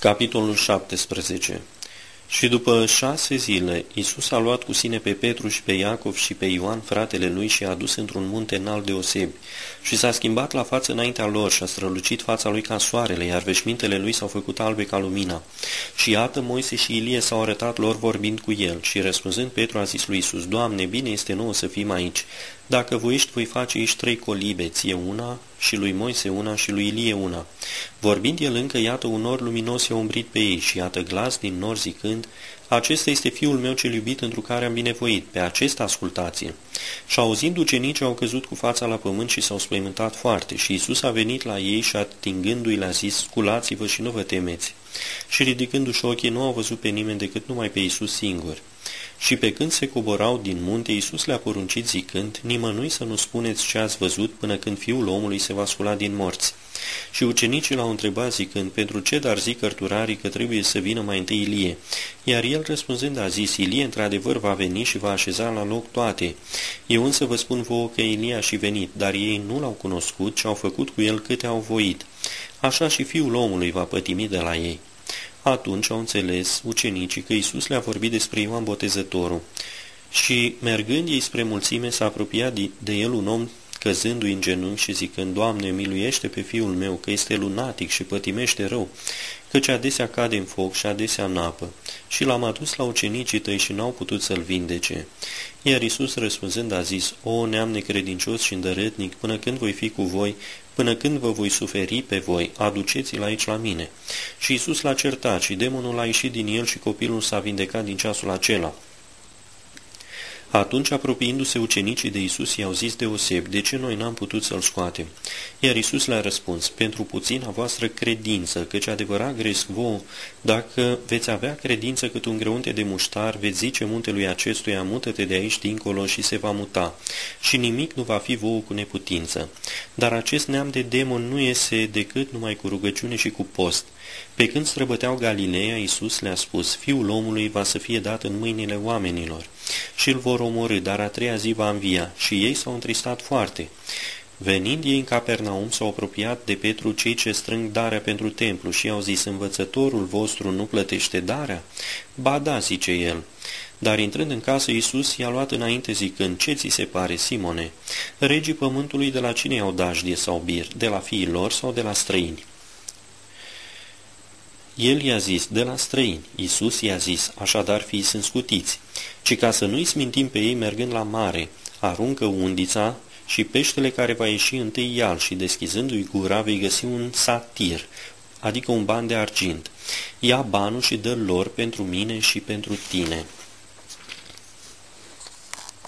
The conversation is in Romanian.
Capitolul 17 Și după șase zile, Iisus a luat cu sine pe Petru și pe Iacov și pe Ioan, fratele lui, și a adus într-un munte înalt deosebi. Și s-a schimbat la față înaintea lor și a strălucit fața lui ca soarele, iar veșmintele lui s-au făcut albe ca lumina. Și iată, Moise și Ilie s-au arătat lor vorbind cu el. Și răspunzând, Petru a zis lui Iisus, Doamne, bine este nouă să fim aici. Dacă voiești, voi face aici trei colibe, ție una, și lui Moise una, și lui Ilie una. Vorbind el încă, iată, un nor luminos i-a umbrit pe ei și iată glas din nor zicând, Acesta este fiul meu cel iubit întru care am binevoit, pe acesta ascultați-l. Și auzind ucenicii au căzut cu fața la pământ și s-au spăimântat foarte și Isus a venit la ei și atingându-i le-a zis, sculați-vă și nu vă temeți. Și ridicându-și ochii nu au văzut pe nimeni decât numai pe Isus singur. Și pe când se coborau din munte, Iisus le-a poruncit zicând, nimănui să nu spuneți ce ați văzut până când fiul omului se va scula din morți. Și ucenicii l-au întrebat zicând, pentru ce dar zic cărturarii că trebuie să vină mai întâi Ilie? Iar el răspunzând a zis, Ilie într-adevăr va veni și va așeza la loc toate. Eu însă vă spun vouă că Ilie a și venit, dar ei nu l-au cunoscut și au făcut cu el câte au voit. Așa și fiul omului va pătimi de la ei. Atunci au înțeles ucenicii că Isus le-a vorbit despre Ioan Botezătorul. Și, mergând ei spre mulțime, s-a apropiat de el un om căzându-i în genunchi și zicând, Doamne, miluiește pe fiul meu, că este lunatic și pătimește rău, căci adesea cade în foc și adesea în apă. Și l-am adus la ucenicii tăi și n-au putut să-l vindece. Iar Isus răspunzând a zis, O neam necredincios și îndărătnic, până când voi fi cu voi, până când vă voi suferi pe voi, aduceți-l aici la mine. Și Isus l-a certat și demonul a ieșit din el și copilul s-a vindecat din ceasul acela. Atunci, apropiindu-se ucenicii de Isus, i-au zis deoseb, de ce noi n-am putut să-l scoatem? Iar Isus le-a răspuns, pentru puțina voastră credință, căci adevărat gresc vouă, dacă veți avea credință cât un greunte de muștar, veți zice muntelui acestuia, mută-te de aici dincolo și se va muta, și nimic nu va fi vouă cu neputință. Dar acest neam de demon nu iese decât numai cu rugăciune și cu post. Pe când străbăteau Galileea, Iisus le-a spus, Fiul omului va să fie dat în mâinile oamenilor și îl vor omorâ, dar a treia zi va învia. Și ei s-au întristat foarte. Venind ei în Capernaum, s-au apropiat de Petru cei ce strâng darea pentru templu și au zis, învățătorul vostru nu plătește darea? Ba da, zice el. Dar intrând în casă, Iisus i-a luat înainte zicând, ce ți se pare, Simone? Regii pământului de la cine au dajdie sau bir? De la fiii lor sau de la străini? El i-a zis, de la străini. Iisus i-a zis, așadar fiți sunt scutiți, ci ca să nu-i smintim pe ei mergând la mare, aruncă undița și peștele care va ieși întâi ial și deschizându-i gura vei găsi un satir, adică un ban de argint. Ia banul și dă lor pentru mine și pentru tine.